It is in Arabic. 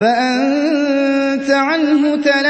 فَأَنتَ عَنْهُ تَلَهَّىٰ